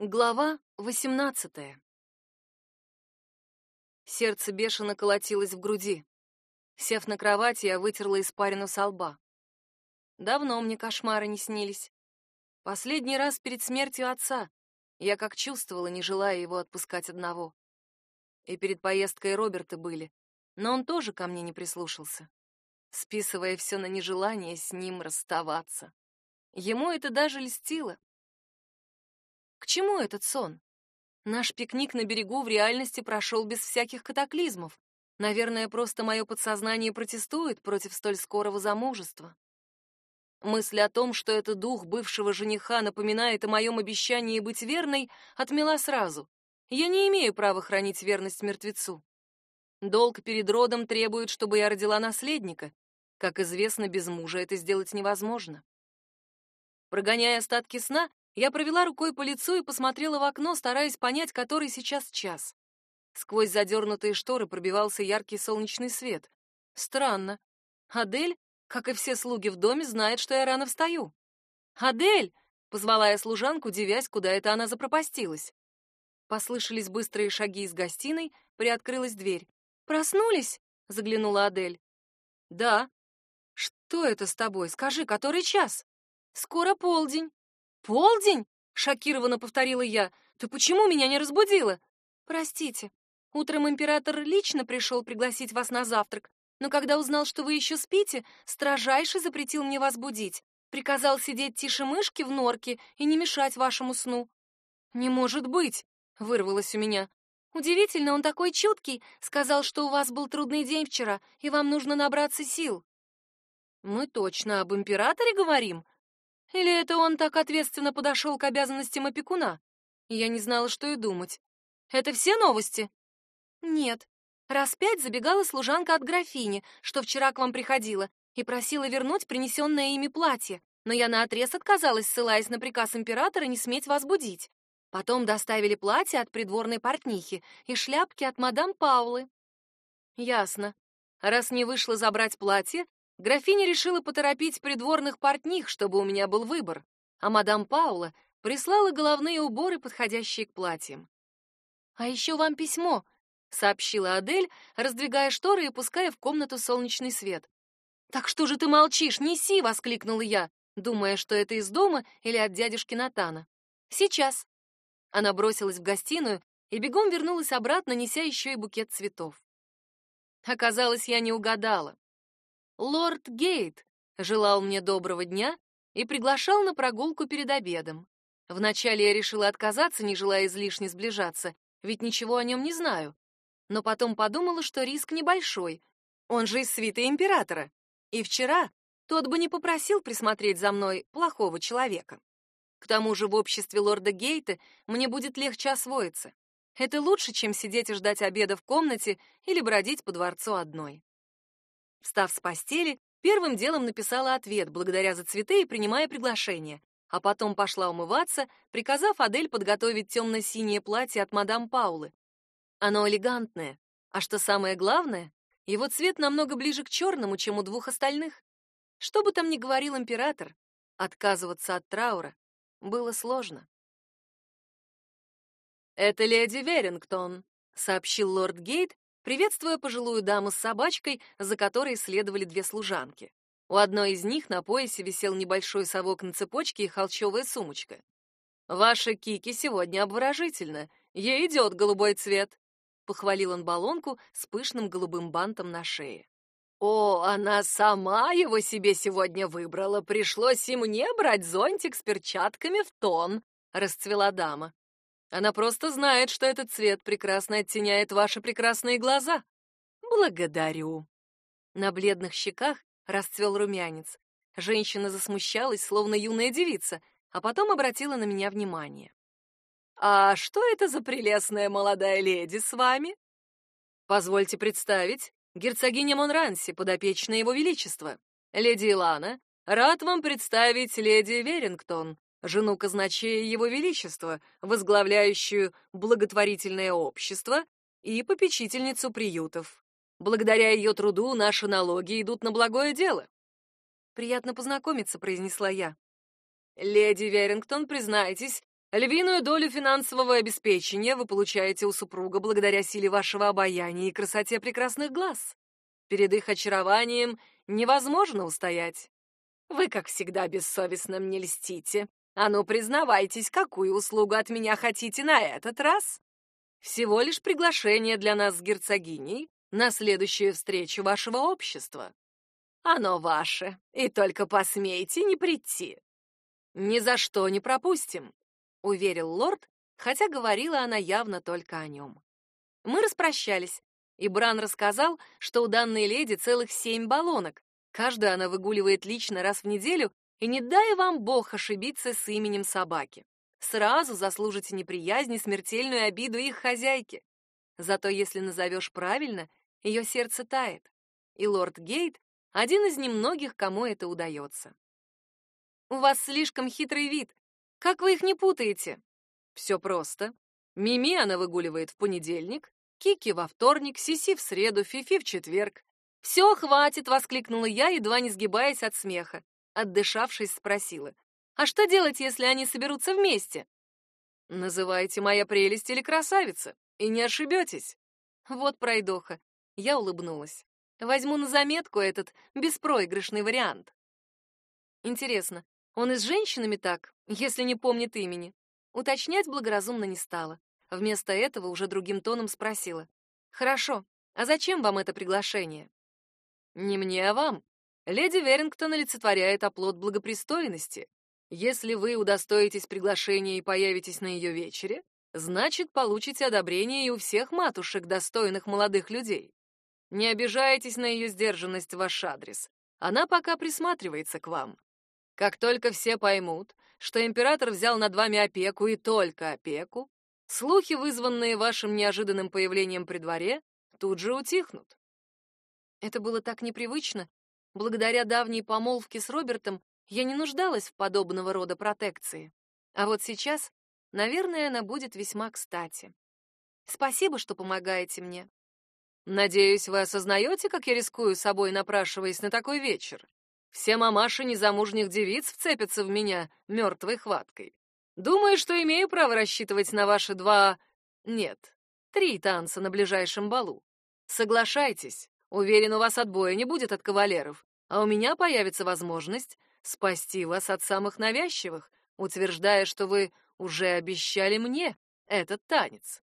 Глава 18. Сердце бешено колотилось в груди. Сев на кровати, я вытерла испарину со лба. Давно мне кошмары не снились. Последний раз перед смертью отца я как чувствовала, не желая его отпускать одного. И перед поездкой Роберта были, но он тоже ко мне не прислушался, списывая все на нежелание с ним расставаться. Ему это даже льстило. К чему этот сон? Наш пикник на берегу в реальности прошел без всяких катаклизмов. Наверное, просто мое подсознание протестует против столь скорого замужества. Мысль о том, что этот дух бывшего жениха напоминает о моем обещании быть верной, отмела сразу. Я не имею права хранить верность мертвецу. Долг перед родом требует, чтобы я родила наследника. Как известно, без мужа это сделать невозможно. Прогоняя остатки сна, я провела рукой по лицу и посмотрела в окно, стараясь понять, который сейчас час. Сквозь задернутые шторы пробивался яркий солнечный свет. Странно. Адель, как и все слуги в доме, знает, что я рано встаю. «Адель!» — позвала я служанку, девясь, куда это она запропастилась. Послышались быстрые шаги из гостиной, приоткрылась дверь. «Проснулись?» — заглянула Адель. «Да». «Что это с тобой? Скажи, который час?» «Скоро полдень». «Полдень?» — шокированно повторила я. «Ты почему меня не разбудила?» «Простите. Утром император лично пришел пригласить вас на завтрак, но когда узнал, что вы еще спите, строжайше запретил мне вас будить. Приказал сидеть тише мышки в норке и не мешать вашему сну». «Не может быть!» — вырвалось у меня. «Удивительно, он такой чуткий. Сказал, что у вас был трудный день вчера, и вам нужно набраться сил». «Мы точно об императоре говорим?» Или это он так ответственно подошел к обязанностям опекуна? Я не знала, что и думать. Это все новости? Нет. Раз пять забегала служанка от графини, что вчера к вам приходила, и просила вернуть принесенное ими платье, но я наотрез отказалась, ссылаясь на приказ императора не сметь вас будить. Потом доставили платье от придворной портнихи и шляпки от мадам Паулы. Ясно. Раз не вышло забрать платье, Графиня решила поторопить придворных портних, чтобы у меня был выбор, а мадам Паула прислала головные уборы, подходящие к платьям. «А еще вам письмо», — сообщила Адель, раздвигая шторы и пуская в комнату солнечный свет. «Так что же ты молчишь? Неси!» — воскликнула я, думая, что это из дома или от дядюшки Натана. «Сейчас». Она бросилась в гостиную и бегом вернулась обратно, неся еще и букет цветов. Оказалось, я не угадала. Лорд Гейт желал мне доброго дня и приглашал на прогулку перед обедом. Вначале я решила отказаться, не желая излишне сближаться, ведь ничего о нем не знаю. Но потом подумала, что риск небольшой. Он же из свиты императора. И вчера тот бы не попросил присмотреть за мной плохого человека. К тому же в обществе лорда Гейта мне будет легче освоиться. Это лучше, чем сидеть и ждать обеда в комнате или бродить по дворцу одной. Встав с постели, первым делом написала ответ, благодаря за цветы и принимая приглашение, а потом пошла умываться, приказав Адель подготовить темно-синее платье от мадам Паулы. Оно элегантное, а что самое главное, его цвет намного ближе к черному, чем у двух остальных. Что бы там ни говорил император, отказываться от траура было сложно. «Это леди Верингтон», — сообщил лорд Гейт, приветствуя пожилую даму с собачкой, за которой следовали две служанки. У одной из них на поясе висел небольшой совок на цепочке и холщовая сумочка. «Ваша Кики сегодня обворожительна. Ей идет голубой цвет», — похвалил он баллонку с пышным голубым бантом на шее. «О, она сама его себе сегодня выбрала. Пришлось и мне брать зонтик с перчатками в тон», — расцвела дама. Она просто знает, что этот цвет прекрасно оттеняет ваши прекрасные глаза. Благодарю. На бледных щеках расцвел румянец. Женщина засмущалась, словно юная девица, а потом обратила на меня внимание. «А что это за прелестная молодая леди с вами?» «Позвольте представить, герцогиня Монранси, подопечная его величества. Леди Илана, рад вам представить леди Верингтон, жену казначея Его Величества, возглавляющую благотворительное общество и попечительницу приютов. Благодаря ее труду наши налоги идут на благое дело. Приятно познакомиться, произнесла я. Леди Верингтон, признайтесь, Львиную долю финансового обеспечения вы получаете у супруга благодаря силе вашего обаяния и красоте прекрасных глаз. Перед их очарованием невозможно устоять. Вы, как всегда, бессовестно мне льстите. А ну, признавайтесь, какую услугу от меня хотите на этот раз? Всего лишь приглашение для нас с герцогиней на следующую встречу вашего общества. Оно ваше, и только посмейте не прийти. Ни за что не пропустим уверил лорд, хотя говорила она явно только о нем. Мы распрощались, и Бран рассказал, что у данной леди целых семь баллонок. Каждую она выгуливает лично раз в неделю, и не дай вам бог ошибиться с именем собаки. Сразу заслужите неприязнь и смертельную обиду их хозяйки. Зато если назовешь правильно, ее сердце тает. И лорд Гейт — один из немногих, кому это удается. «У вас слишком хитрый вид», как вы их не путаете? Все просто. Мими она выгуливает в понедельник, Кики во вторник, Сиси в среду, Фифи в четверг. «Все, хватит!» — воскликнула я, едва не сгибаясь от смеха. Отдышавшись, спросила. «А что делать, если они соберутся вместе?» «Называйте моя прелесть или красавица, и не ошибетесь». Вот пройдоха. Я улыбнулась. Возьму на заметку этот беспроигрышный вариант. Интересно, он и с женщинами так, если не помнит имени. Уточнять благоразумно не стала. Вместо этого уже другим тоном спросила. «Хорошо, а зачем вам это приглашение?» «Не мне, а вам. Леди Верингтон олицетворяет оплот благопристойности. Если вы удостоитесь приглашения и появитесь на ее вечере, значит, получите одобрение и у всех матушек, достойных молодых людей. Не обижайтесь на ее сдержанность в ваш адрес. Она пока присматривается к вам. Как только все поймут, что император взял над вами опеку и только опеку, слухи, вызванные вашим неожиданным появлением при дворе, тут же утихнут. Это было так непривычно. Благодаря давней помолвке с Робертом я не нуждалась в подобного рода протекции. А вот сейчас, наверное, она будет весьма кстати. Спасибо, что помогаете мне. Надеюсь, вы осознаете, как я рискую собой, напрашиваясь на такой вечер. Все мамаши незамужних девиц вцепятся в меня мертвой хваткой. Думаю, что имею право рассчитывать на ваши два... Нет, три танца на ближайшем балу. Соглашайтесь. Уверен, у вас отбоя не будет от кавалеров, а у меня появится возможность спасти вас от самых навязчивых, утверждая, что вы уже обещали мне этот танец.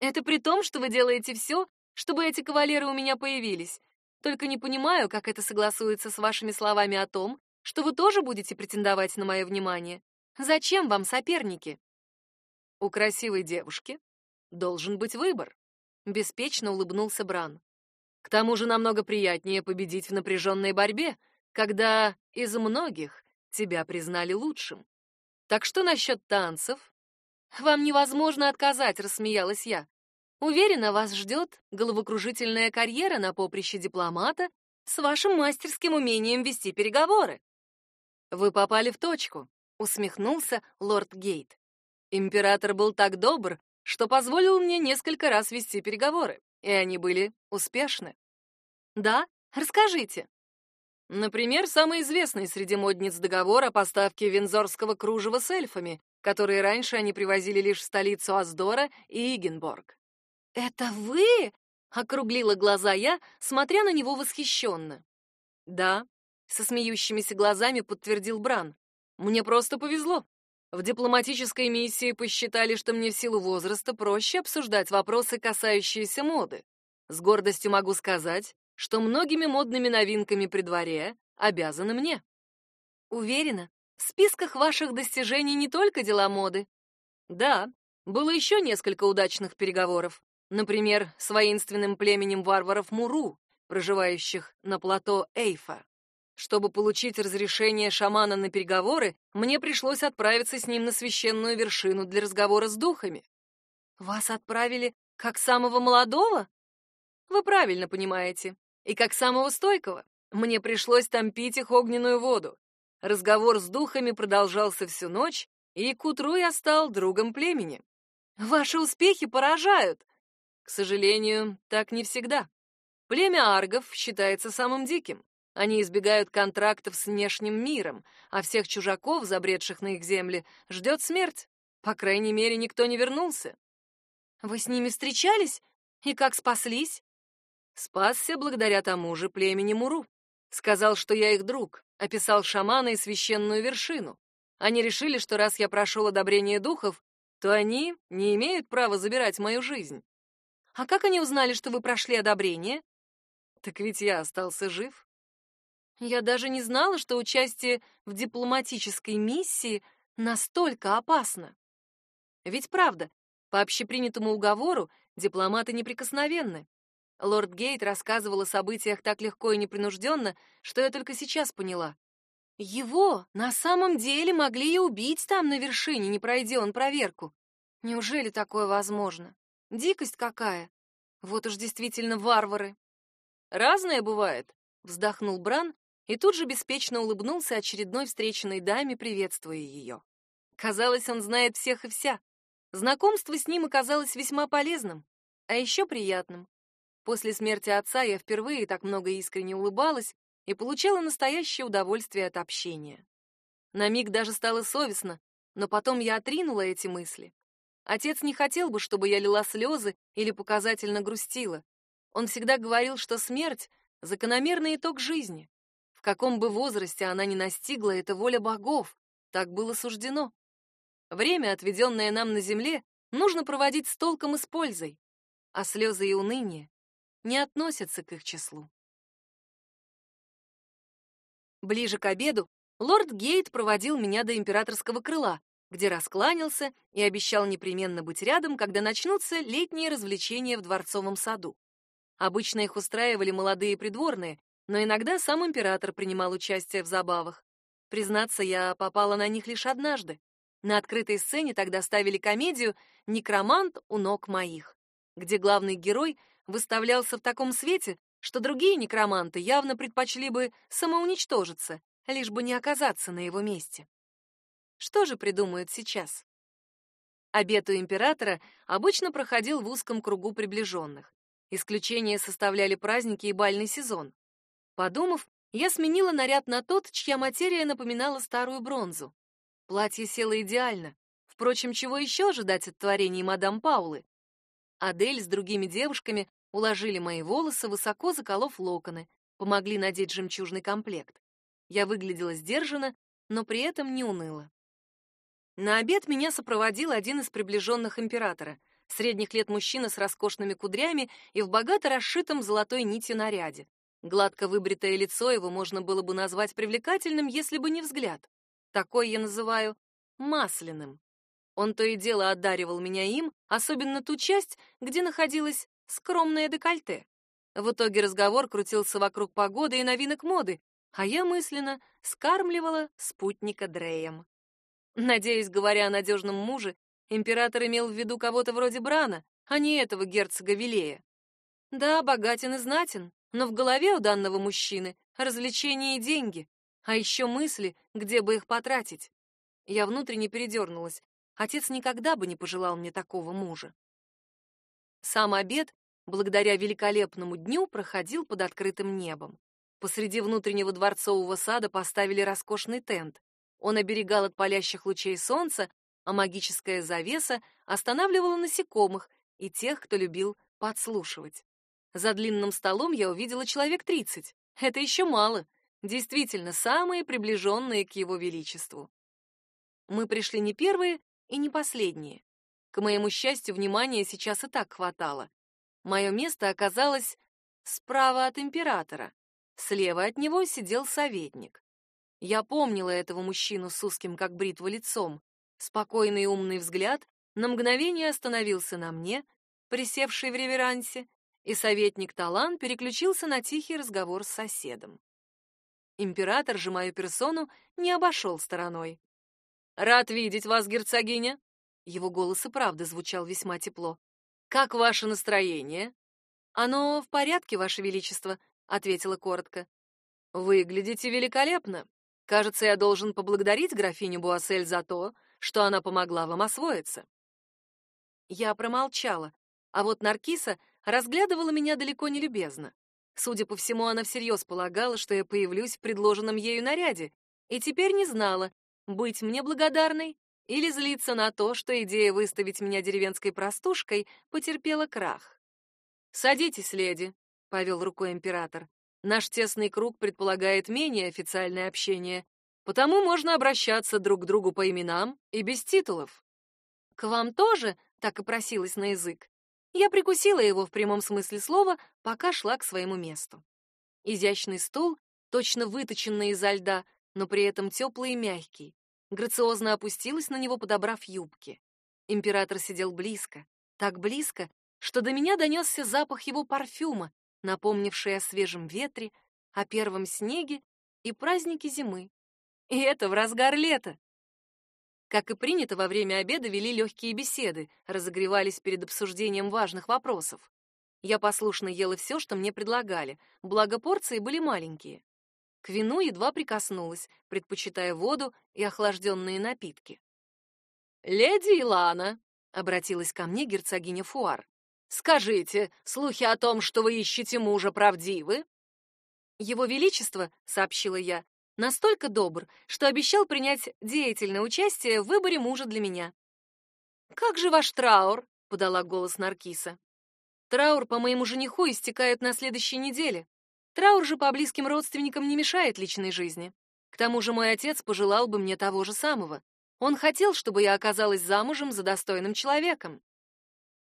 Это при том, что вы делаете все, чтобы эти кавалеры у меня появились, только не понимаю, как это согласуется с вашими словами о том, что вы тоже будете претендовать на мое внимание. Зачем вам соперники? У красивой девушки должен быть выбор, беспечно улыбнулся Бран. К тому же намного приятнее победить в напряженной борьбе, когда из многих тебя признали лучшим. Так что насчет танцев? Вам невозможно отказать, рассмеялась я. Уверена, вас ждет головокружительная карьера на поприще дипломата с вашим мастерским умением вести переговоры. Вы попали в точку, усмехнулся лорд Гейт. Император был так добр, что позволил мне несколько раз вести переговоры, и они были успешны. Да, расскажите. Например, самый известный среди модниц договор о поставке вензорского кружева с эльфами, которые раньше они привозили лишь в столицу Аздора и Игенборг. «Это вы?» — округлила глаза я, смотря на него восхищенно. «Да», — со смеющимися глазами подтвердил Бран. «Мне просто повезло. В дипломатической миссии посчитали, что мне в силу возраста проще обсуждать вопросы, касающиеся моды. С гордостью могу сказать, что многими модными новинками при дворе обязаны мне. Уверена, в списках ваших достижений не только дела моды. Да, было еще несколько удачных переговоров. Например, с воинственным племенем варваров Муру, проживающих на плато Эйфа. Чтобы получить разрешение шамана на переговоры, мне пришлось отправиться с ним на священную вершину для разговора с духами. Вас отправили как самого молодого? Вы правильно понимаете. И как самого стойкого. Мне пришлось там пить их огненную воду. Разговор с духами продолжался всю ночь, и к утру я стал другом племени. Ваши успехи поражают. К сожалению, так не всегда. Племя аргов считается самым диким. Они избегают контрактов с внешним миром, а всех чужаков, забредших на их земли, ждет смерть. По крайней мере, никто не вернулся. Вы с ними встречались? И как спаслись? Спасся благодаря тому же племени Муру. Сказал, что я их друг, описал шамана и священную вершину. Они решили, что раз я прошел одобрение духов, то они не имеют права забирать мою жизнь. А как они узнали, что вы прошли одобрение? Так ведь я остался жив. Я даже не знала, что участие в дипломатической миссии настолько опасно. Ведь правда, по общепринятому уговору дипломаты неприкосновенны. Лорд Гейт рассказывал о событиях так легко и непринужденно, что я только сейчас поняла. Его на самом деле могли и убить там на вершине, не пройдя он проверку. Неужели такое возможно? Дикость какая! Вот уж действительно варвары. Разное бывает, вздохнул Бран и тут же беспечно улыбнулся очередной встреченной даме, приветствуя ее. Казалось, он знает всех и вся. Знакомство с ним оказалось весьма полезным, а еще приятным. После смерти отца я впервые так много искренне улыбалась и получала настоящее удовольствие от общения. На миг даже стало совестно, но потом я отринула эти мысли. Отец не хотел бы, чтобы я лила слезы или показательно грустила. Он всегда говорил, что смерть — закономерный итог жизни. Каком бы возрасте она ни настигла, это воля богов. Так было суждено. Время, отведенное нам на земле, нужно проводить с толком и с пользой, а слезы и уныние не относятся к их числу. Ближе к обеду лорд Гейт проводил меня до императорского крыла, где раскланялся и обещал непременно быть рядом, когда начнутся летние развлечения в дворцовом саду. Обычно их устраивали молодые придворные, но иногда сам император принимал участие в забавах. Признаться, я попала на них лишь однажды. На открытой сцене тогда ставили комедию «Некромант у ног моих», где главный герой выставлялся в таком свете, что другие некроманты явно предпочли бы самоуничтожиться, лишь бы не оказаться на его месте. Что же придумают сейчас? Обед у императора обычно проходил в узком кругу приближенных. Исключение составляли праздники и бальный сезон. Подумав, я сменила наряд на тот, чья материя напоминала старую бронзу. Платье село идеально. Впрочем, чего еще ожидать от творений мадам Паулы? Адель с другими девушками уложили мои волосы, высоко заколов локоны, помогли надеть жемчужный комплект. Я выглядела сдержанно, но при этом не уныла. На обед меня сопроводил один из приближенных императора, средних лет мужчина с роскошными кудрями и в богато расшитом золотой нитью наряде. Гладко выбритое лицо его можно было бы назвать привлекательным, если бы не взгляд. Такой я называю масляным. Он то и дело одаривал меня им, особенно ту часть, где находилось скромное декольте. В итоге разговор крутился вокруг погоды и новинок моды, а я мысленно скармливала спутника Дреем. Надеюсь, говоря о надежном муже, император имел в виду кого-то вроде Брана, а не этого герцога Вилея. Да, богатен и знатен, но в голове у данного мужчины развлечения и деньги, а еще мысли, где бы их потратить. Я внутренне передернулась. Отец никогда бы не пожелал мне такого мужа. Сам обед, благодаря великолепному дню, проходил под открытым небом. Посреди внутреннего дворцового сада поставили роскошный тент. Он оберегал от палящих лучей солнца, а магическая завеса останавливала насекомых и тех, кто любил подслушивать. За длинным столом я увидела человек тридцать. Это еще мало действительно самые приближенные к его величеству. Мы пришли не первые и не последние. К моему счастью, внимания сейчас и так хватало. Мое место оказалось справа от императора. Слева от него сидел советник. Я помнила этого мужчину с узким, как бритва, лицом. Спокойный и умный взгляд на мгновение остановился на мне, присевший в реверансе, и советник Талан переключился на тихий разговор с соседом. Император же мою персону не обошел стороной. «Рад видеть вас, герцогиня!» Его голос и правда звучал весьма тепло. «Как ваше настроение?» «Оно в порядке, ваше величество», — ответила коротко. «Выглядите великолепно. Кажется, я должен поблагодарить графиню Буассель за то, что она помогла вам освоиться». Я промолчала, а вот Наркиса разглядывала меня далеко не любезно. Судя по всему, она всерьез полагала, что я появлюсь в предложенном ею наряде, и теперь не знала, быть мне благодарной или злиться на то, что идея выставить меня деревенской простушкой потерпела крах. «Садитесь, леди», — повел рукой император. «Наш тесный круг предполагает менее официальное общение, потому можно обращаться друг к другу по именам и без титулов». «К вам тоже?» — так и просилась на язык. Я прикусила его в прямом смысле слова, пока шла к своему месту. Изящный стул, точно выточенный изо льда, но при этом теплый и мягкий. Грациозно опустилась на него, подобрав юбки. Император сидел близко, так близко, что до меня донесся запах его парфюма, напомнивший о свежем ветре, о первом снеге и празднике зимы. И это в разгар лета. Как и принято, во время обеда вели легкие беседы, разогревались перед обсуждением важных вопросов. Я послушно ела все, что мне предлагали, благо порции были маленькие. К вину едва прикоснулась, предпочитая воду и охлажденные напитки. «Леди Илана», — обратилась ко мне герцогиня Фуар, — «скажите, слухи о том, что вы ищете мужа, правдивы?» «Его Величество», — сообщила я, — «настолько добр, что обещал принять деятельное участие в выборе мужа для меня». «Как же ваш траур?» — подала голос Наркиса. Траур по моему жениху истекает на следующей неделе. Траур же по близким родственникам не мешает личной жизни. К тому же мой отец пожелал бы мне того же самого. Он хотел, чтобы я оказалась замужем за достойным человеком.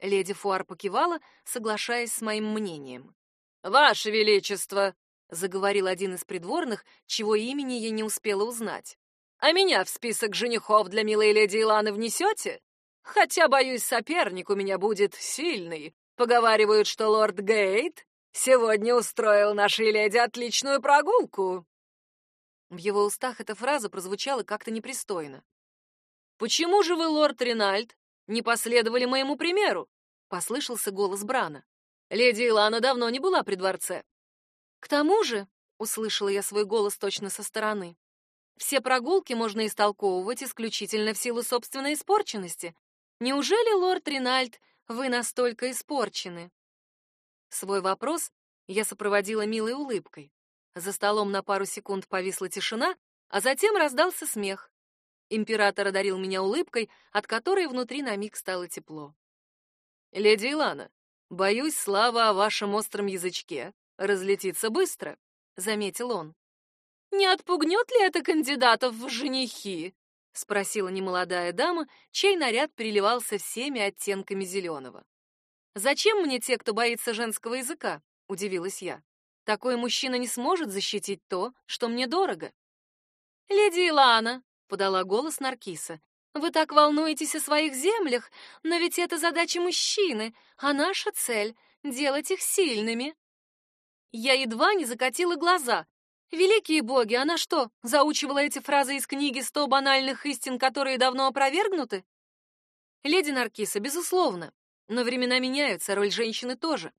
Леди Фуар покивала, соглашаясь с моим мнением. «Ваше Величество!» — заговорил один из придворных, чего имени я не успела узнать. «А меня в список женихов для милой леди Иланы внесете? Хотя, боюсь, соперник у меня будет сильный, Поговаривают, что лорд Гейт сегодня устроил нашей леди отличную прогулку. В его устах эта фраза прозвучала как-то непристойно. Почему же вы, лорд Ринальд, не последовали моему примеру? послышался голос Брана. Леди Илана давно не была при дворце. К тому же, услышала я свой голос точно со стороны. Все прогулки можно истолковывать исключительно в силу собственной испорченности. Неужели лорд Ринальд вы настолько испорчены. Свой вопрос я сопроводила милой улыбкой. За столом на пару секунд повисла тишина, а затем раздался смех. Император одарил меня улыбкой, от которой внутри на миг стало тепло. Леди Илана, боюсь, слава о вашем остром язычке разлетится быстро, заметил он. Не отпугнет ли это кандидатов в женихи? — спросила немолодая дама, чей наряд переливался всеми оттенками зеленого. «Зачем мне те, кто боится женского языка?» — удивилась я. «Такой мужчина не сможет защитить то, что мне дорого». «Леди Илана», — подала голос Наркиса, — «вы так волнуетесь о своих землях, но ведь это задача мужчины, а наша цель — делать их сильными». Я едва не закатила глаза, Великие боги, она что, заучивала эти фразы из книги «Сто банальных истин, которые давно опровергнуты»? Леди Наркиса, безусловно. Но времена меняются, роль женщины тоже.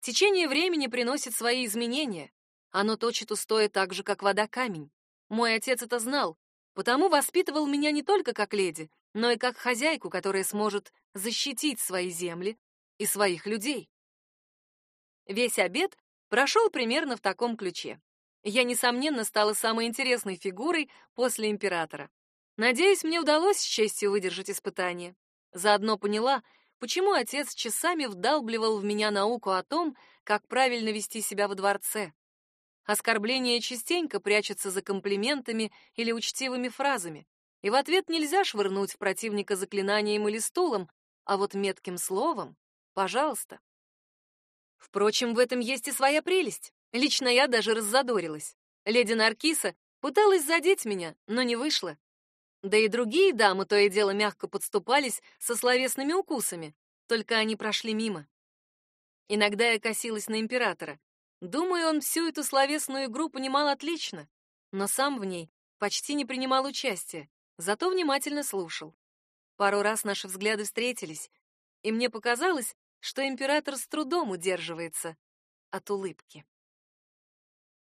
Течение времени приносит свои изменения. Оно точит устоя так же, как вода камень. Мой отец это знал, потому воспитывал меня не только как леди, но и как хозяйку, которая сможет защитить свои земли и своих людей. Весь обед прошел примерно в таком ключе я, несомненно, стала самой интересной фигурой после императора. Надеюсь, мне удалось с честью выдержать испытание. Заодно поняла, почему отец часами вдалбливал в меня науку о том, как правильно вести себя во дворце. Оскорбления частенько прячутся за комплиментами или учтивыми фразами, и в ответ нельзя швырнуть в противника заклинанием или стулом, а вот метким словом — пожалуйста. Впрочем, в этом есть и своя прелесть. Лично я даже раззадорилась. Леди Наркиса пыталась задеть меня, но не вышло. Да и другие дамы то и дело мягко подступались со словесными укусами, только они прошли мимо. Иногда я косилась на императора. Думаю, он всю эту словесную игру понимал отлично, но сам в ней почти не принимал участия, зато внимательно слушал. Пару раз наши взгляды встретились, и мне показалось, что император с трудом удерживается от улыбки.